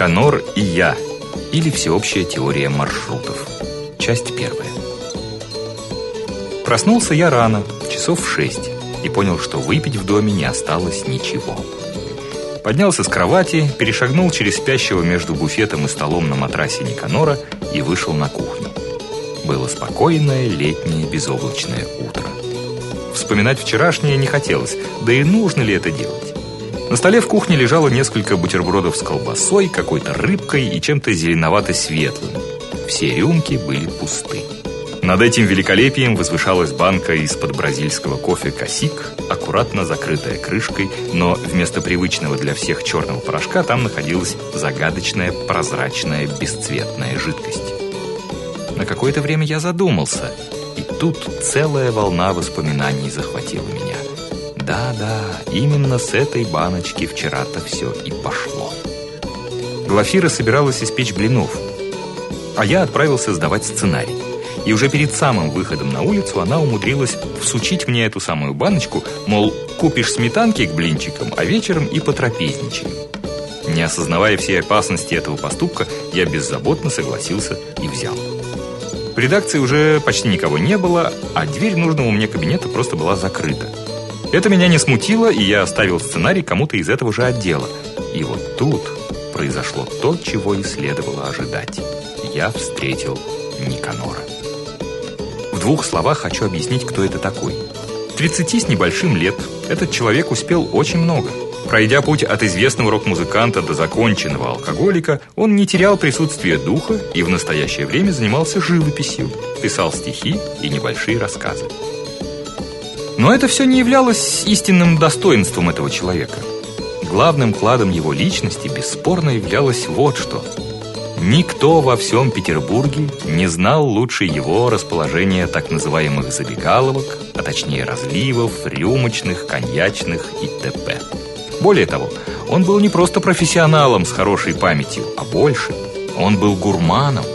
Никанор и я или всеобщая теория маршрутов. Часть первая. Проснулся я рано, часов в шесть, и понял, что выпить в доме не осталось ничего. Поднялся с кровати, перешагнул через спящего между буфетом и столом на матрасе Никанора и вышел на кухню. Было спокойное летнее безоблачное утро. Вспоминать вчерашнее не хотелось, да и нужно ли это делать? На столе в кухне лежало несколько бутербродов с колбасой, какой-то рыбкой и чем-то зеленовато-светлым. Все рюмки были пусты. Над этим великолепием возвышалась банка из-под бразильского кофе «Косик», аккуратно закрытая крышкой, но вместо привычного для всех черного порошка там находилась загадочная прозрачная бесцветная жидкость. На какое-то время я задумался, и тут целая волна воспоминаний захватила меня. Да-да, именно с этой баночки вчера-то все и пошло. Глафира собиралась испечь блинов, а я отправился сдавать сценарий. И уже перед самым выходом на улицу она умудрилась всучить мне эту самую баночку, мол, купишь сметанки к блинчикам, а вечером и потрапезничаем. Не осознавая всей опасности этого поступка, я беззаботно согласился и взял. В редакции уже почти никого не было, а дверь нужного мне кабинета просто была закрыта. Это меня не смутило, и я оставил сценарий кому-то из этого же отдела. И вот тут произошло то, чего и следовало ожидать. Я встретил Никанора. В двух словах хочу объяснить, кто это такой. 30 с небольшим лет этот человек успел очень много. Пройдя путь от известного рок-музыканта до законченного алкоголика, он не терял присутствие духа и в настоящее время занимался живописью, писал стихи и небольшие рассказы. Но это все не являлось истинным достоинством этого человека. Главным кладом его личности бесспорно являлось вот что. Никто во всем Петербурге не знал лучше его расположения так называемых забегаловок, а точнее разливов, рюмочных, коньячных и т.п. Более того, он был не просто профессионалом с хорошей памятью, а больше. Он был гурманом.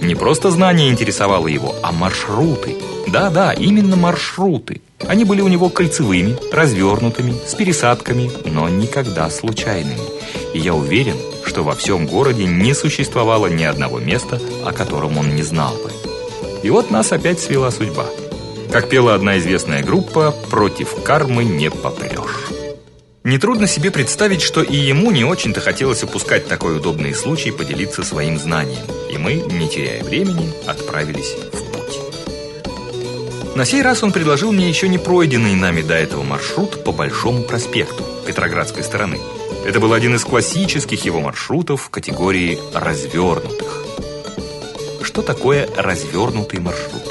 Не просто знание интересовало его, а маршруты. Да-да, именно маршруты. Они были у него кольцевыми, развернутыми, с пересадками, но никогда случайными. И я уверен, что во всем городе не существовало ни одного места, о котором он не знал бы. И вот нас опять свела судьба. Как пела одна известная группа, против кармы не попрешь. Нетрудно себе представить, что и ему не очень-то хотелось упускать такой удобный случай поделиться своим знанием. И мы, не теряя времени, отправились в на сей раз он предложил мне еще не пройденный нами до этого маршрут по Большому проспекту Петроградской стороны. Это был один из классических его маршрутов в категории развернутых. Что такое развернутый маршрут?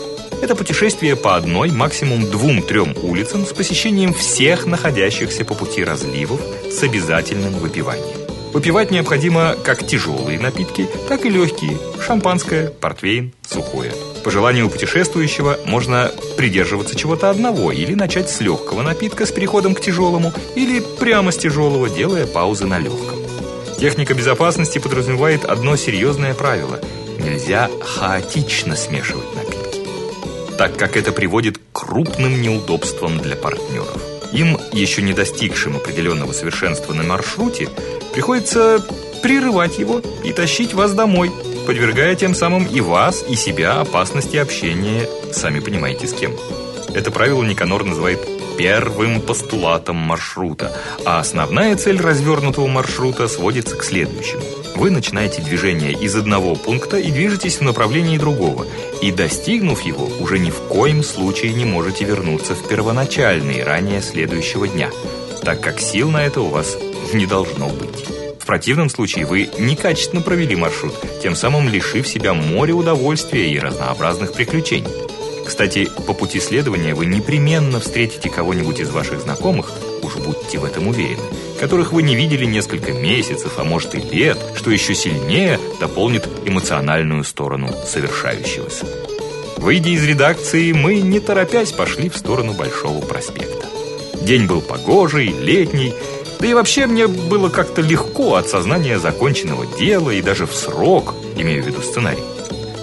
Это путешествие по одной, максимум двум-трем улицам с посещением всех находящихся по пути разливов с обязательным выпиванием. Выпивать необходимо как тяжелые напитки, так и легкие – шампанское, портвейн, сухое. По желанию путешествующего можно придерживаться чего-то одного или начать с легкого напитка с переходом к тяжелому, или прямо с тяжелого, делая паузы на легком. Техника безопасности подразумевает одно серьезное правило – нельзя хаотично смешивать напитки, так как это приводит к крупным неудобствам для партнеров. Им, еще не достигшим определенного совершенства на маршруте, приходится прерывать его и тащить вас домой, подвергая тем самым и вас, и себя опасности общения, сами понимаете с кем. Это правило Никанор называет первым постулатом маршрута, а основная цель развернутого маршрута сводится к следующему. Вы начинаете движение из одного пункта и движетесь в направлении другого, и достигнув его, уже ни в коем случае не можете вернуться в первоначальный, ранее следующего дня, так как сил на это у вас не должно быть. Противном случае вы некачественно провели маршрут, тем самым лишив себя моря удовольствия и разнообразных приключений. Кстати, по пути следования вы непременно встретите кого-нибудь из ваших знакомых, уж будьте в этом уверены, которых вы не видели несколько месяцев, а может и лет, что еще сильнее дополнит эмоциональную сторону совершающегося. Выйдя из редакции, мы, не торопясь, пошли в сторону Большого проспекта. День был погожий, летний, да и вообще мне было как-то легко от сознания законченного дела и даже в срок, имею в виду сценарий.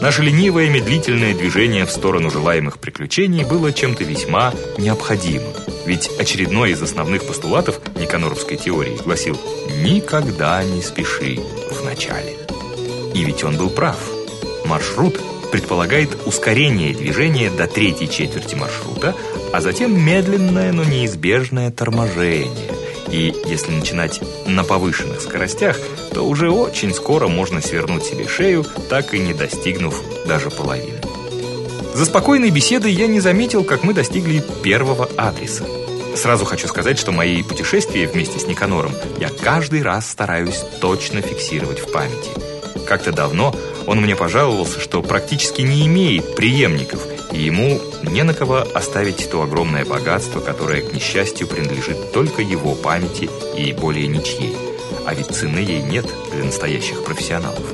Наше ленивое медлительное движение в сторону желаемых приключений было чем-то весьма необходимым. Ведь очередной из основных постулатов Никаноровской теории гласил «никогда не спеши в начале». И ведь он был прав. Маршрут предполагает ускорение движения до третьей четверти маршрута, а затем медленное, но неизбежное торможение. И если начинать на повышенных скоростях, то уже очень скоро можно свернуть себе шею, так и не достигнув даже половины. За спокойной беседой я не заметил, как мы достигли первого адреса. Сразу хочу сказать, что мои путешествия вместе с Никанором я каждый раз стараюсь точно фиксировать в памяти. Как-то давно он мне пожаловался, что практически не имеет преемников, и ему не на кого оставить то огромное богатство, которое, к несчастью, принадлежит только его памяти и более ничьей. А ведь цены ей нет для настоящих профессионалов.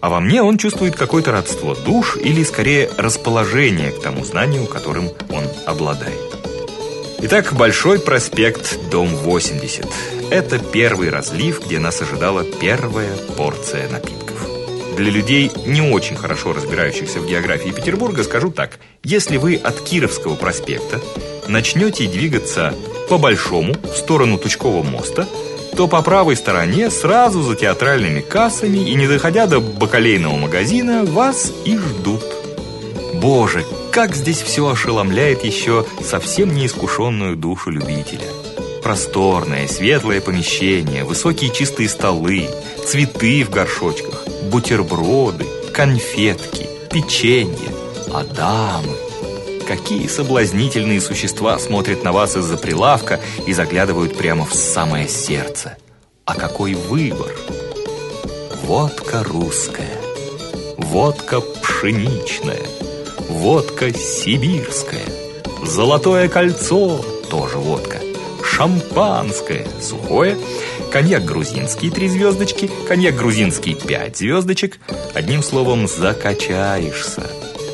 А во мне он чувствует какое-то родство душ или, скорее, расположение к тому знанию, которым он обладает. Итак, Большой проспект, дом 80. Это первый разлив, где нас ожидала первая порция напитков. Для людей, не очень хорошо разбирающихся в географии Петербурга, скажу так. Если вы от Кировского проспекта начнете двигаться по Большому в сторону Тучкового моста, то по правой стороне, сразу за театральными кассами и не доходя до бакалейного магазина, вас и ждут. Боже, как здесь все ошеломляет еще совсем неискушенную душу любителя. Просторное, светлое помещение, высокие чистые столы, цветы в горшочках, бутерброды, конфетки, печенье, а дамы. Какие соблазнительные существа смотрят на вас из-за прилавка и заглядывают прямо в самое сердце. А какой выбор? Водка русская, водка пшеничная, водка сибирская, золотое кольцо, тоже водка, шампанское, сухое, коньяк грузинский три звездочки, коньяк грузинский пять звездочек. Одним словом, закачаешься.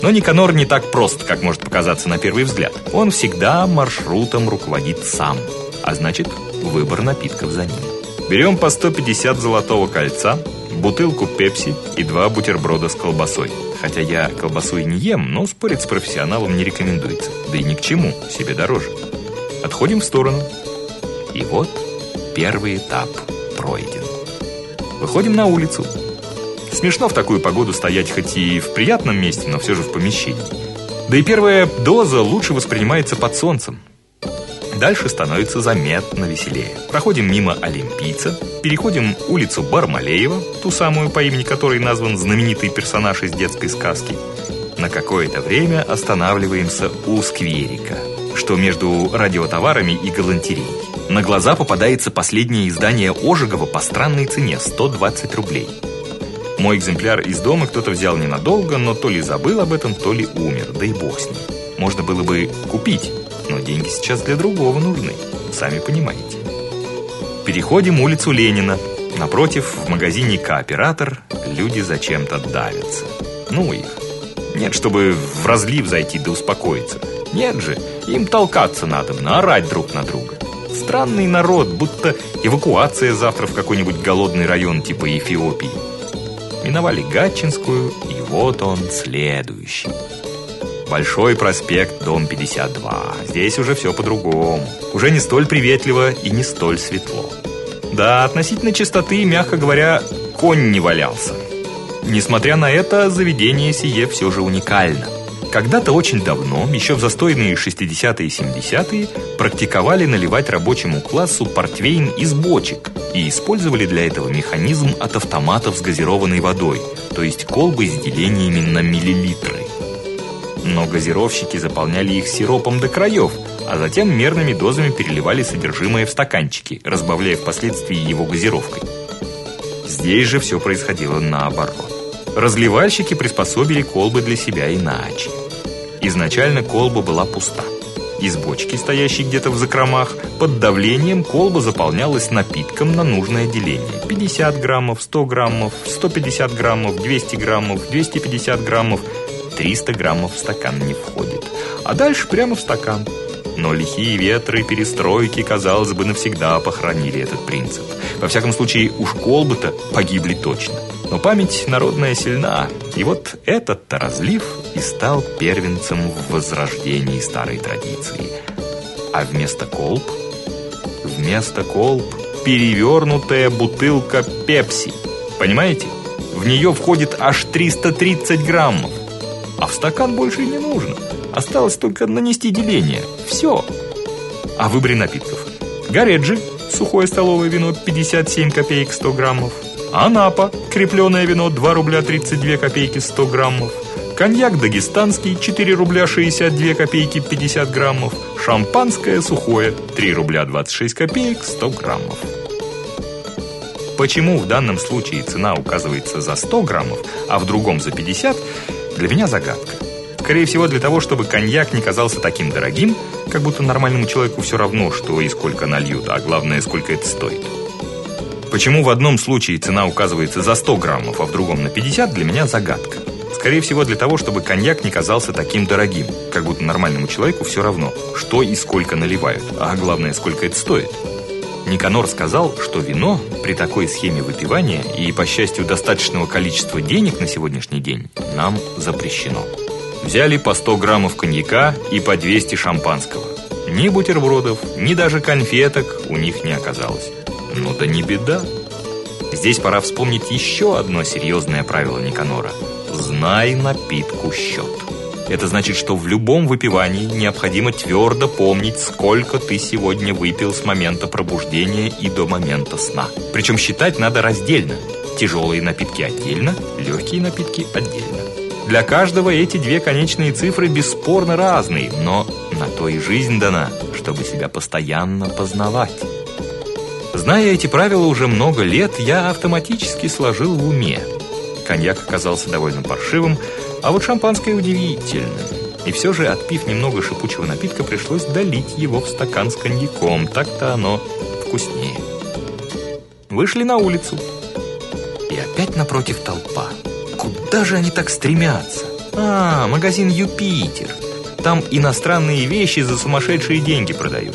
Но Никанор не так прост, как может показаться на первый взгляд. Он всегда маршрутом руководит сам, а значит, выбор напитков за ним. Берем по 150 золотого кольца, бутылку пепси и два бутерброда с колбасой. Хотя я колбасу и не ем, но спорить с профессионалом не рекомендуется. Да и ни к чему, себе дороже. Отходим в сторону. И вот первый этап пройден. Выходим на улицу. Смешно в такую погоду стоять хоть и в приятном месте, но все же в помещении. Да и первая доза лучше воспринимается под солнцем. Дальше становится заметно веселее. Проходим мимо Олимпийца, переходим улицу Бармалеева, ту самую, по имени которой назван знаменитый персонаж из детской сказки. На какое-то время останавливаемся у скверика, что между радиотоварами и галантереей. На глаза попадается последнее издание Ожегова по странной цене – 120 рублей. Мой экземпляр из дома кто-то взял ненадолго, но то ли забыл об этом, то ли умер, да и бог с ним. Можно было бы купить, но деньги сейчас для другого нужны, сами понимаете. Переходим улицу Ленина. Напротив, в магазине «Кооператор» люди зачем-то давятся. Ну их. Нет, чтобы в разлив зайти да успокоиться. Нет же, им толкаться надо, наорать друг на друга. Странный народ, будто эвакуация завтра в какой-нибудь голодный район типа Эфиопии. Миновали Гатчинскую, и вот он следующий. Большой проспект, дом 52. Здесь уже все по-другому. Уже не столь приветливо и не столь светло. Да, относительно чистоты, мягко говоря, конь не валялся. Несмотря на это, заведение сие все же уникально. Когда-то очень давно, еще в застойные 60-е и 70-е, практиковали наливать рабочему классу портвейн из бочек и использовали для этого механизм от автоматов с газированной водой, то есть колбы с делениями на миллилитры. Но газировщики заполняли их сиропом до краев, а затем мерными дозами переливали содержимое в стаканчики, разбавляя впоследствии его газировкой. Здесь же все происходило наоборот. Разливальщики приспособили колбы для себя иначе. Изначально колба была пуста. Из бочки, стоящей где-то в закромах, под давлением колба заполнялась напитком на нужное деление. 50 граммов, 100 граммов, 150 граммов, 200 граммов, 250 граммов. 300 граммов в стакан не входит. А дальше прямо в стакан. Но лихие ветры перестройки, казалось бы, навсегда похоронили этот принцип. Во всяком случае, уж колбы-то погибли точно. Но память народная сильна, и вот этот-то разлив и стал первенцем в возрождении старой традиции. А вместо колб? Вместо колб перевернутая бутылка пепси. Понимаете? В нее входит аж 330 граммов. А в стакан больше не нужно. Осталось только нанести деление. Все. О выборе напитков. Гореджи, сухое столовое вино 57 копеек 100 граммов. Анапа, крепленное вино 2 рубля 32 копейки 100 граммов. Коньяк дагестанский 4 рубля 62 копейки 50 граммов. Шампанское сухое 3 рубля 26 копеек 100 граммов. Почему в данном случае цена указывается за 100 граммов, а в другом за 50, для меня загадка. Скорее всего, для того, чтобы коньяк не казался таким дорогим, как будто нормальному человеку все равно, что и сколько нальют, а главное, сколько это стоит. Почему в одном случае цена указывается за 100 граммов, а в другом на 50, для меня загадка. Скорее всего, для того, чтобы коньяк не казался таким дорогим, как будто нормальному человеку все равно, что и сколько наливают, а главное, сколько это стоит. Никанор сказал, что вино при такой схеме выпивания и, по счастью, достаточного количества денег на сегодняшний день нам запрещено. Взяли по 100 граммов коньяка и по 200 шампанского. Ни бутербродов, ни даже конфеток у них не оказалось. Ну да не беда. Здесь пора вспомнить еще одно серьезное правило Никанора. Знай напитку счет. Это значит, что в любом выпивании необходимо твердо помнить, сколько ты сегодня выпил с момента пробуждения и до момента сна. Причем считать надо раздельно. Тяжелые напитки отдельно, легкие напитки отдельно. Для каждого эти две конечные цифры бесспорно разные, но на то и жизнь дана, чтобы себя постоянно познавать. Зная эти правила уже много лет, я автоматически сложил в уме. Коньяк оказался довольно паршивым, а вот шампанское удивительным. И все же, отпив немного шипучего напитка, пришлось долить его в стакан с коньяком. Так-то оно вкуснее. Вышли на улицу. И опять напротив толпа. Куда же они так стремятся? А, магазин «Юпитер». Там иностранные вещи за сумасшедшие деньги продают.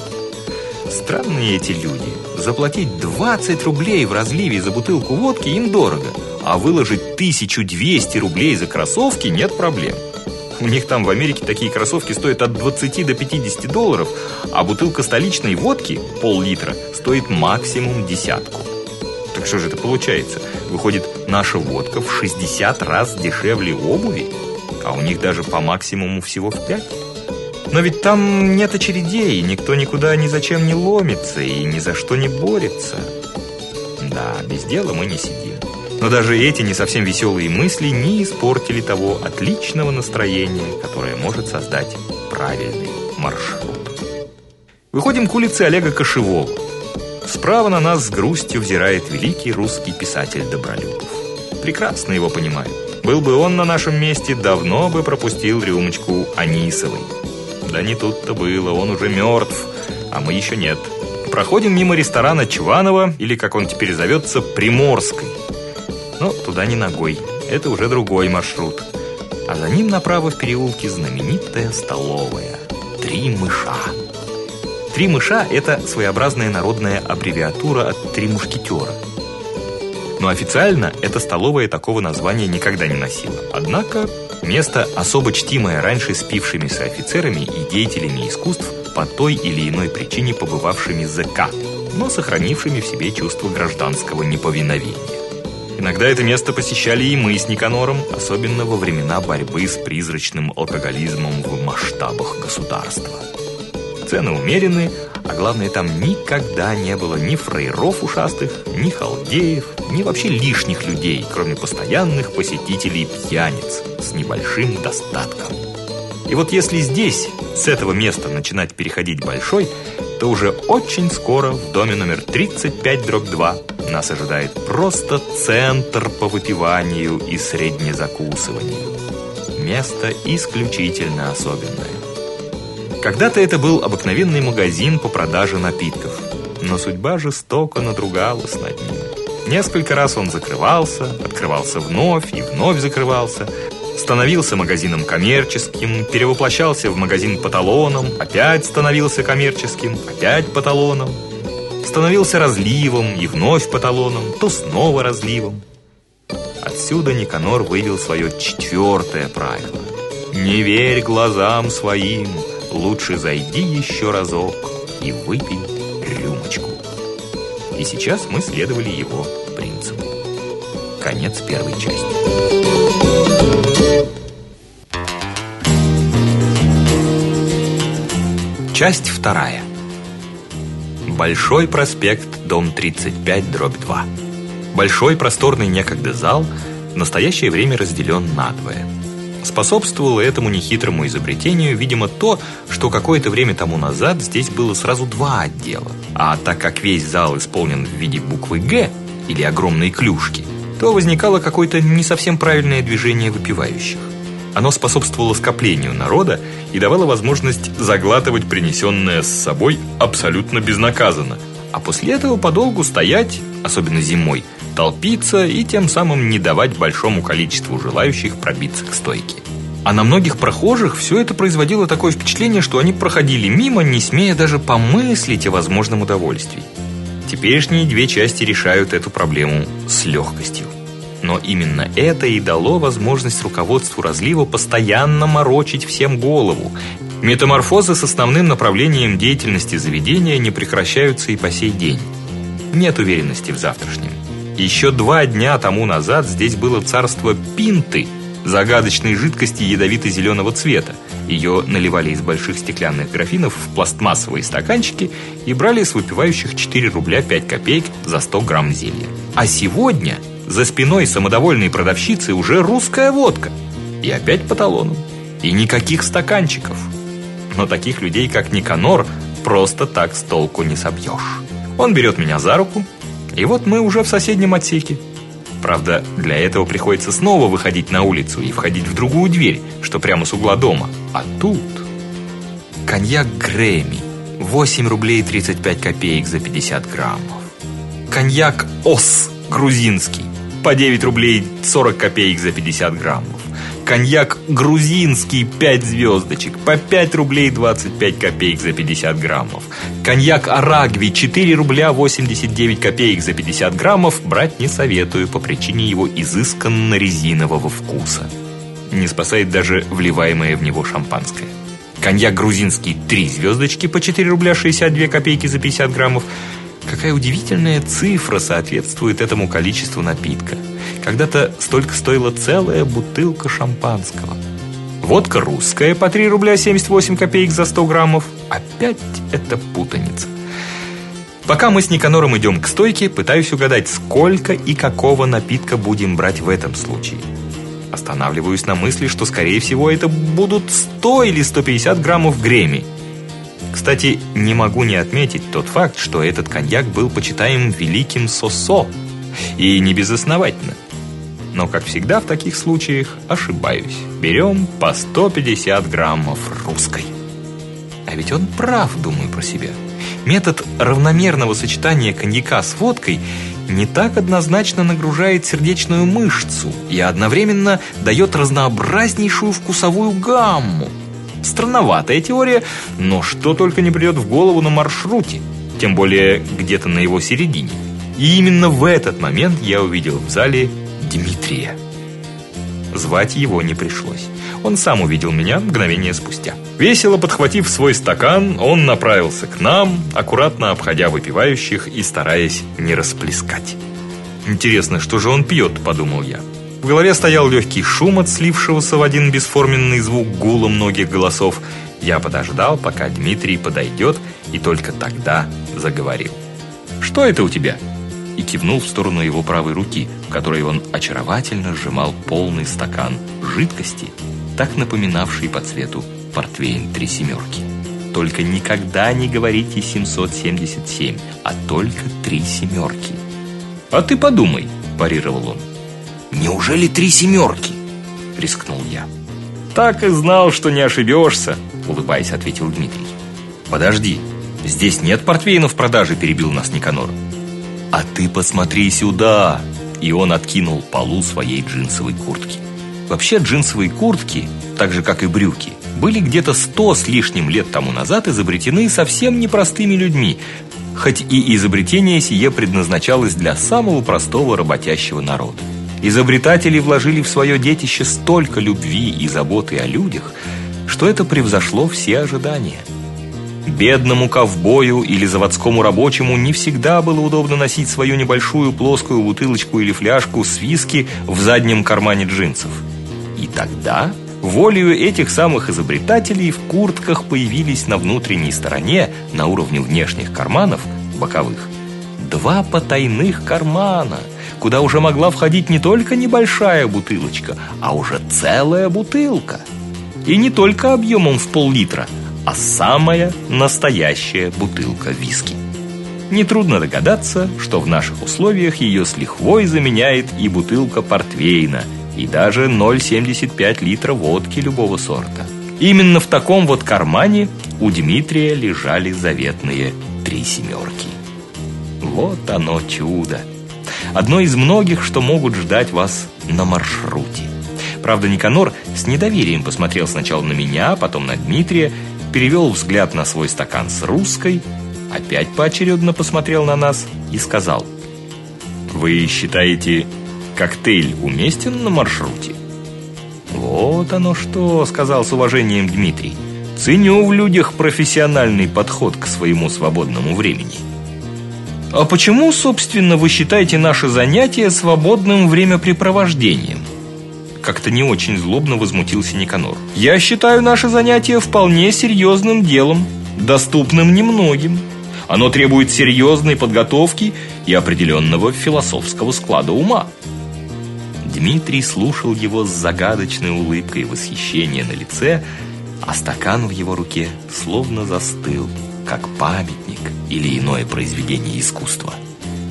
Странные эти люди. Заплатить 20 рублей в разливе за бутылку водки им дорого – а выложить 1200 рублей за кроссовки нет проблем. У них там в Америке такие кроссовки стоят от 20 до 50 долларов, а бутылка столичной водки, пол-литра, стоит максимум десятку. Что же это получается? Выходит, наша водка в 60 раз дешевле обуви, а у них даже по максимуму всего в 5. Но ведь там нет очередей, никто никуда ни зачем не ломится и ни за что не борется. Да, без дела мы не сидим. Но даже эти не совсем веселые мысли не испортили того отличного настроения, которое может создать правильный маршрут. Выходим к улице Олега Кошевого. Справа на нас с грустью взирает великий русский писатель Добролюбов. Прекрасно его понимаю. Был бы он на нашем месте, давно бы пропустил рюмочку Анисовой. Да не тут-то было, он уже мертв, а мы еще нет. Проходим мимо ресторана Чванова, или, как он теперь зовется, Приморской. Но туда не ногой. Это уже другой маршрут. А за ним направо в переулке знаменитая столовая. Три мыша. Три мыша – это своеобразная народная аббревиатура от «Три мушкетера». Но официально эта столовая такого названия никогда не носила. Однако место, особо чтимое раньше спившимися офицерами и деятелями искусств по той или иной причине побывавшими ЗК, но сохранившими в себе чувство гражданского неповиновения. Иногда это место посещали и мы с Никанором, особенно во времена борьбы с призрачным алкоголизмом в масштабах государства. Цены умеренные, а главное, там никогда не было ни фрейров ушастых, ни халдеев, ни вообще лишних людей, кроме постоянных посетителей пьяниц с небольшим достатком. И вот если здесь, с этого места начинать переходить большой, то уже очень скоро в доме номер 35 дробь 2 нас ожидает просто центр по выпиванию и среднезакусыванию. Место исключительно особенное. Когда-то это был обыкновенный магазин по продаже напитков, но судьба жестоко надругалась над ним. Несколько раз он закрывался, открывался вновь и вновь закрывался, становился магазином коммерческим, перевоплощался в магазин по талонам, опять становился коммерческим, опять по талонам становился разливом и вновь по талонам, то снова разливом. Отсюда Никанор вывел свое четвертое правило. «Не верь глазам своим, лучше зайди еще разок и выпей рюмочку. И сейчас мы следовали его принципу. Конец первой части. Часть вторая. Большой проспект, дом 35, дробь 2. Большой просторный некогда зал в настоящее время разделен надвое. Способствовало этому нехитрому изобретению, видимо, то, что какое-то время тому назад здесь было сразу два отдела. А так как весь зал исполнен в виде буквы «Г» или огромной клюшки, то возникало какое-то не совсем правильное движение выпивающих. Оно способствовало скоплению народа и давало возможность заглатывать принесенное с собой абсолютно безнаказанно, а после этого подолгу стоять, особенно зимой, толпиться и тем самым не давать большому количеству желающих пробиться к стойке. А на многих прохожих все это производило такое впечатление, что они проходили мимо, не смея даже помыслить о возможном удовольствии. Теперешние две части решают эту проблему с легкостью. Но именно это и дало возможность руководству разлива постоянно морочить всем голову. Метаморфозы с основным направлением деятельности заведения не прекращаются и по сей день. Нет уверенности в завтрашнем. Еще два дня тому назад здесь было царство пинты, загадочной жидкости ядовито-зеленого цвета. Ее наливали из больших стеклянных графинов в пластмассовые стаканчики и брали с выпивающих 4 рубля 5 копеек за 100 грамм зелья. А сегодня за спиной самодовольной продавщицы уже русская водка. И опять по талону. И никаких стаканчиков. Но таких людей, как Никанор, просто так с толку не собьешь. Он берет меня за руку, и вот мы уже в соседнем отсеке. Правда, для этого приходится снова выходить на улицу и входить в другую дверь, что прямо с угла дома. А тут коньяк Грэмми 8 рублей 35 копеек за 50 граммов. Коньяк Ос грузинский по 9 рублей 40 копеек за 50 граммов. Коньяк грузинский 5 звездочек по 5 рублей 25 копеек за 50 граммов. Коньяк Арагви 4 рубля 89 копеек за 50 граммов брать не советую по причине его изысканно резинового вкуса. Не спасает даже вливаемое в него шампанское. Коньяк грузинский 3 звездочки по 4 рубля 62 копейки за 50 граммов. Какая удивительная цифра соответствует этому количеству напитка. Когда-то столько стоила целая бутылка шампанского. Водка русская по 3 рубля 78 копеек за 100 граммов. Опять это путаница. Пока мы с Никанором идем к стойке, пытаюсь угадать, сколько и какого напитка будем брать в этом случае. Останавливаюсь на мысли, что, скорее всего, это будут 100 или 150 граммов греми. Кстати, не могу не отметить тот факт, что этот коньяк был почитаем великим Сосо. И не безосновательно но, как всегда в таких случаях, ошибаюсь. Берем по 150 граммов русской. А ведь он прав, думаю про себя. Метод равномерного сочетания коньяка с водкой не так однозначно нагружает сердечную мышцу и одновременно дает разнообразнейшую вкусовую гамму. Странноватая теория, но что только не придет в голову на маршруте, тем более где-то на его середине. И именно в этот момент я увидел в зале Дмитрия. Звать его не пришлось. Он сам увидел меня мгновение спустя. Весело подхватив свой стакан, он направился к нам, аккуратно обходя выпивающих и стараясь не расплескать. Интересно, что же он пьет, подумал я. В голове стоял легкий шум от слившегося в один бесформенный звук гула многих голосов. Я подождал, пока Дмитрий подойдет, и только тогда заговорил. Что это у тебя? И кивнул в сторону его правой руки, в которой он очаровательно сжимал полный стакан жидкости, так напоминавший по цвету портвейн три семерки. Только никогда не говорите 777, а только три семерки. А ты подумай, парировал он. Неужели три семерки? рискнул я. Так и знал, что не ошибешься, улыбаясь, ответил Дмитрий. Подожди, здесь нет портвейна в продаже, перебил нас Никанор. «А ты посмотри сюда!» И он откинул полу своей джинсовой куртки. Вообще джинсовые куртки, так же как и брюки, были где-то сто с лишним лет тому назад изобретены совсем непростыми людьми, хоть и изобретение сие предназначалось для самого простого работящего народа. Изобретатели вложили в свое детище столько любви и заботы о людях, что это превзошло все ожидания. Бедному ковбою или заводскому рабочему не всегда было удобно носить свою небольшую плоскую бутылочку или фляжку с виски в заднем кармане джинсов. И тогда, волею этих самых изобретателей, в куртках появились на внутренней стороне, на уровне внешних карманов, боковых, два потайных кармана, куда уже могла входить не только небольшая бутылочка, а уже целая бутылка. И не только объемом в пол-литра – а самая настоящая бутылка виски. Нетрудно догадаться, что в наших условиях ее с лихвой заменяет и бутылка портвейна, и даже 0,75 литра водки любого сорта. Именно в таком вот кармане у Дмитрия лежали заветные три семерки. Вот оно чудо. Одно из многих, что могут ждать вас на маршруте. Правда, Никанор с недоверием посмотрел сначала на меня, потом на Дмитрия перевел взгляд на свой стакан с русской, опять поочередно посмотрел на нас и сказал: "Вы считаете, коктейль уместен на маршруте?" "Вот оно что", сказал с уважением Дмитрий. "Ценю в людях профессиональный подход к своему свободному времени". А почему, собственно, вы считаете наше занятие свободным времяпрепровождением? Как-то не очень злобно возмутился Никанор. Я считаю наше занятие вполне серьезным делом, доступным немногим. Оно требует серьезной подготовки и определенного философского склада ума. Дмитрий слушал его с загадочной улыбкой восхищения на лице, а стакан в его руке словно застыл, как памятник или иное произведение искусства.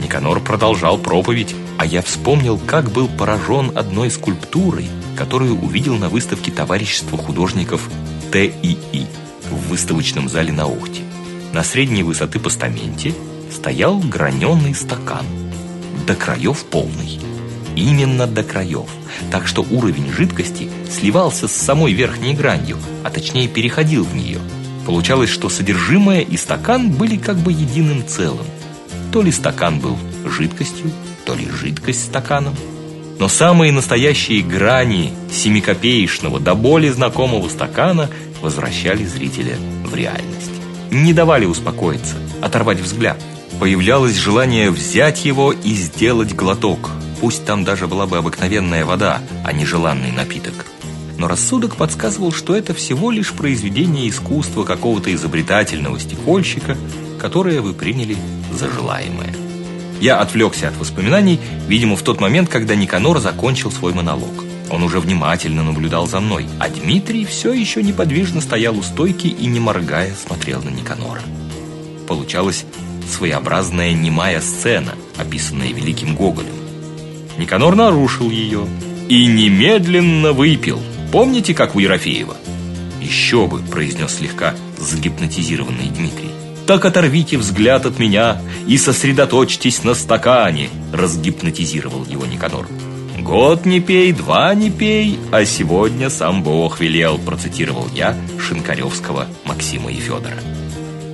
Никанор продолжал проповедь, а я вспомнил, как был поражен одной скульптурой, которую увидел на выставке товарищества художников ТИИ в выставочном зале на Охте. На средней высоты постаменте стоял граненый стакан, до краев полный. Именно до краев, так что уровень жидкости сливался с самой верхней гранью, а точнее переходил в нее. Получалось, что содержимое и стакан были как бы единым целым. То ли стакан был жидкостью, то ли жидкость стаканом. Но самые настоящие грани семикопеечного до боли знакомого стакана возвращали зрителя в реальность. Не давали успокоиться, оторвать взгляд. Появлялось желание взять его и сделать глоток. Пусть там даже была бы обыкновенная вода, а не желанный напиток. Но рассудок подсказывал, что это всего лишь произведение искусства какого-то изобретательного стекольщика, которое вы приняли за желаемое. Я отвлекся от воспоминаний, видимо, в тот момент, когда Никанор закончил свой монолог. Он уже внимательно наблюдал за мной, а Дмитрий все еще неподвижно стоял у стойки и не моргая смотрел на Никанора. Получалась своеобразная немая сцена, описанная великим Гоголем. Никанор нарушил ее и немедленно выпил. Помните, как у Ерофеева? Еще бы, произнес слегка загипнотизированный Дмитрий. Так оторвите взгляд от меня и сосредоточьтесь на стакане, разгипнотизировал его Никанор. Год не пей, два не пей, а сегодня сам Бог велел, процитировал я Шинкаревского Максима и Федора.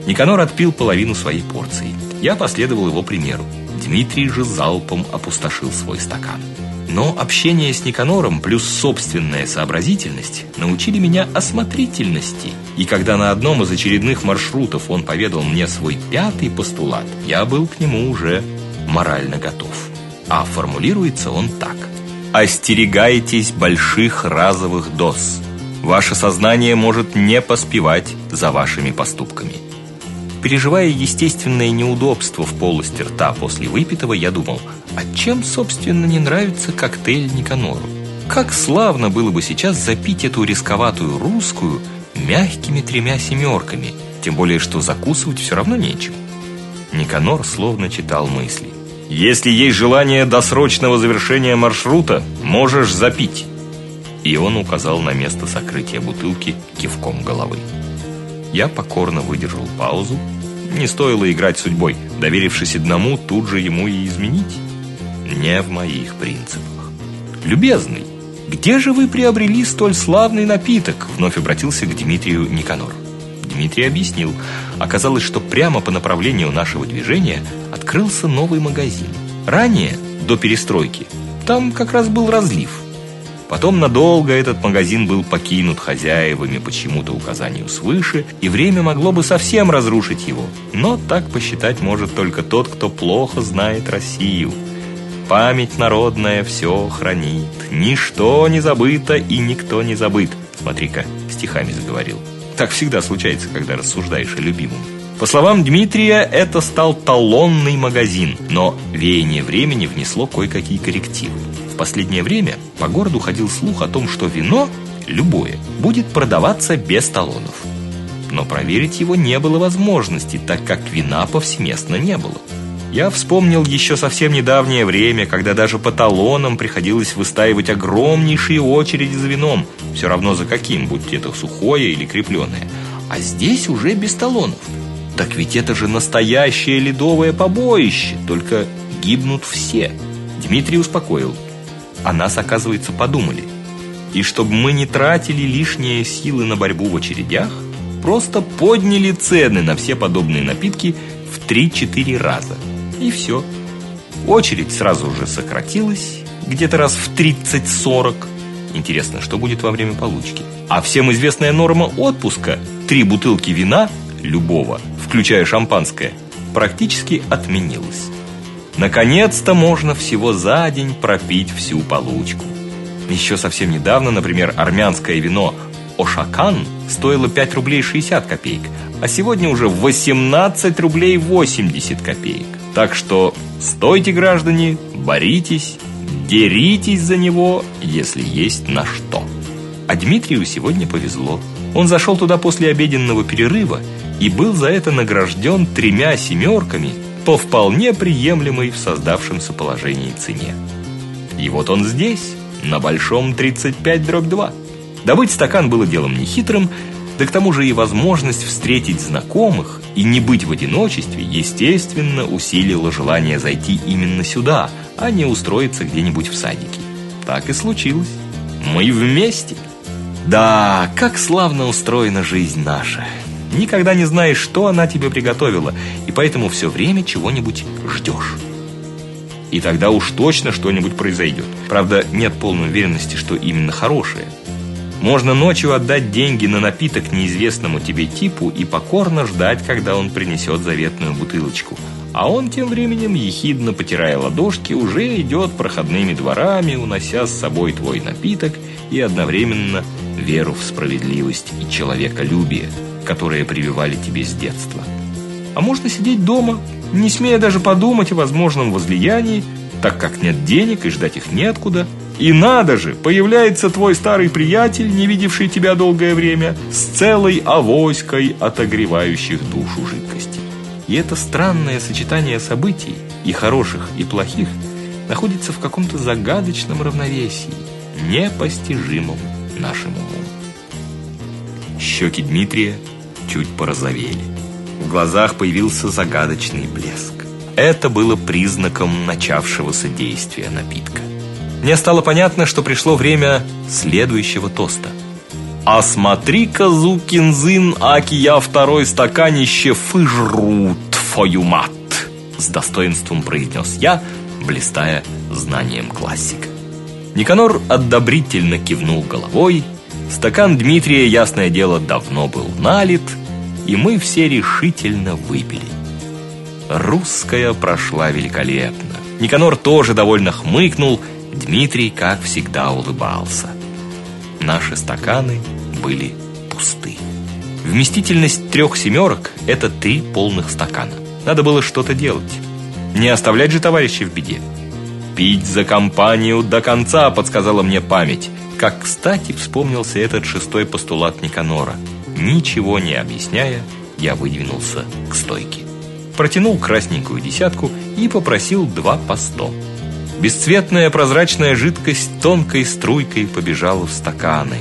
Никанор отпил половину своей порции. Я последовал его примеру. Дмитрий же залпом опустошил свой стакан. Но общение с Никанором плюс собственная сообразительность научили меня осмотрительности. И когда на одном из очередных маршрутов он поведал мне свой пятый постулат, я был к нему уже морально готов. А формулируется он так: Остерегайтесь больших разовых доз. Ваше сознание может не поспевать за вашими поступками. Переживая естественное неудобство в полости рта после выпитого, я думал: а чем, собственно, не нравится коктейль Никанору? Как славно было бы сейчас запить эту рисковатую русскую мягкими тремя семерками, тем более что закусывать все равно нечем. Никанор словно читал мысли. Если есть желание досрочного завершения маршрута, можешь запить. И он указал на место сокрытия бутылки кивком головы. Я покорно выдержал паузу. Не стоило играть судьбой, доверившись одному, тут же ему и изменить не в моих принципах. Любезный, где же вы приобрели столь славный напиток? Вновь обратился к Дмитрию Никанор. Дмитрий объяснил. Оказалось, что прямо по направлению нашего движения открылся новый магазин. Ранее, до перестройки, там как раз был разлив. Потом надолго этот магазин был покинут хозяевами почему-то указанию свыше, и время могло бы совсем разрушить его. Но так посчитать может только тот, кто плохо знает Россию. Память народная все хранит, ничто не забыто и никто не забыт. Смотри-ка, стихами заговорил. Так всегда случается, когда рассуждаешь о любимом. По словам Дмитрия, это стал талонный магазин, но веяние времени внесло кое-какие коррективы. В последнее время по городу ходил слух о том, что вино, любое, будет продаваться без талонов. Но проверить его не было возможности, так как вина повсеместно не было. Я вспомнил еще совсем недавнее время, когда даже по талонам приходилось выстаивать огромнейшие очереди за вином, все равно за каким, будь это сухое или крепленное. А здесь уже без талонов. Так ведь это же настоящее ледовое побоище, только гибнут все. Дмитрий успокоил о нас, оказывается, подумали. И чтобы мы не тратили лишние силы на борьбу в очередях, просто подняли цены на все подобные напитки в 3-4 раза. И все. Очередь сразу же сократилась, где-то раз в 30-40. Интересно, что будет во время получки? А всем известная норма отпуска – три бутылки вина, любого, включая шампанское, практически отменилась. Наконец-то можно всего за день пропить всю получку. Еще совсем недавно, например, армянское вино Ошакан стоило 5 рублей 60 копеек, а сегодня уже 18 рублей 80 копеек. Так что стойте, граждане, боритесь, деритесь за него, если есть на что. А Дмитрию сегодня повезло. Он зашел туда после обеденного перерыва и был за это награжден тремя семерками по вполне приемлемой в создавшемся положении цене. И вот он здесь, на большом 35 дробь 2. Добыть стакан было делом нехитрым, да к тому же и возможность встретить знакомых и не быть в одиночестве, естественно, усилила желание зайти именно сюда, а не устроиться где-нибудь в садике. Так и случилось. Мы вместе. Да, как славно устроена жизнь наша. Никогда не знаешь, что она тебе приготовила, и поэтому все время чего-нибудь ждешь. И тогда уж точно что-нибудь произойдет. Правда, нет полной уверенности, что именно хорошее. Можно ночью отдать деньги на напиток неизвестному тебе типу и покорно ждать, когда он принесет заветную бутылочку. А он тем временем, ехидно потирая ладошки, уже идет проходными дворами, унося с собой твой напиток и одновременно веру в справедливость и человеколюбие которые прививали тебе с детства. А можно сидеть дома, не смея даже подумать о возможном возлиянии, так как нет денег и ждать их неоткуда. И надо же, появляется твой старый приятель, не видевший тебя долгое время, с целой авоськой отогревающих душу жидкостей. И это странное сочетание событий, и хороших, и плохих, находится в каком-то загадочном равновесии, непостижимом нашим умом. Щеки Дмитрия чуть порозовели. В глазах появился загадочный блеск. Это было признаком начавшегося действия напитка. Мне стало понятно, что пришло время следующего тоста. «А смотри-ка, Зукинзин, аки я второй стаканище фыжру, твою мат!» С достоинством произнес я, блистая знанием классика. Никанор одобрительно кивнул головой. Стакан Дмитрия, ясное дело, давно был налит – и мы все решительно выпили. Русская прошла великолепно. Никанор тоже довольно хмыкнул, Дмитрий, как всегда, улыбался. Наши стаканы были пусты. Вместительность трех семерок – это три полных стакана. Надо было что-то делать. Не оставлять же товарищей в беде. «Пить за компанию до конца», – подсказала мне память. Как кстати вспомнился этот шестой постулат Никанора – Ничего не объясняя, я выдвинулся к стойке. Протянул красненькую десятку и попросил два по сто. Бесцветная прозрачная жидкость тонкой струйкой побежала в стаканы.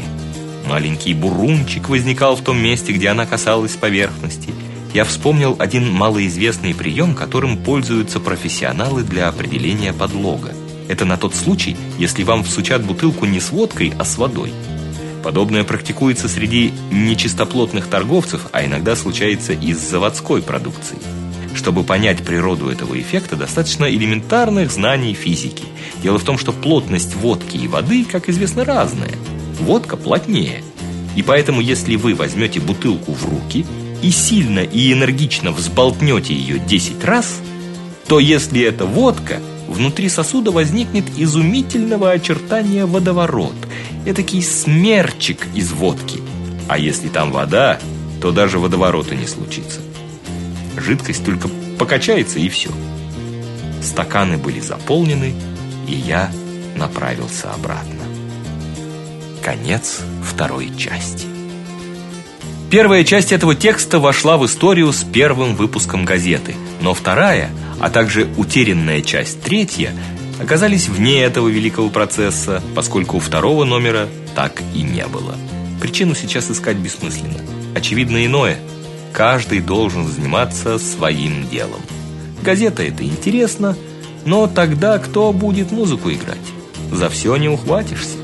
Маленький бурунчик возникал в том месте, где она касалась поверхности. Я вспомнил один малоизвестный прием, которым пользуются профессионалы для определения подлога. Это на тот случай, если вам всучат бутылку не с водкой, а с водой. Подобное практикуется среди нечистоплотных торговцев, а иногда случается и с заводской продукцией. Чтобы понять природу этого эффекта, достаточно элементарных знаний физики. Дело в том, что плотность водки и воды, как известно, разная. Водка плотнее. И поэтому, если вы возьмете бутылку в руки и сильно и энергично взболтнете ее 10 раз, то если это водка, внутри сосуда возникнет изумительного очертания водоворот, этакий смерчик из водки. А если там вода, то даже водоворота не случится. Жидкость только покачается и все. Стаканы были заполнены, и я направился обратно. Конец второй части. Первая часть этого текста вошла в историю с первым выпуском газеты, но вторая, а также утерянная часть третья оказались вне этого великого процесса, поскольку у второго номера так и не было. Причину сейчас искать бессмысленно. Очевидно иное. Каждый должен заниматься своим делом. Газета это интересно, но тогда кто будет музыку играть? За все не ухватишься.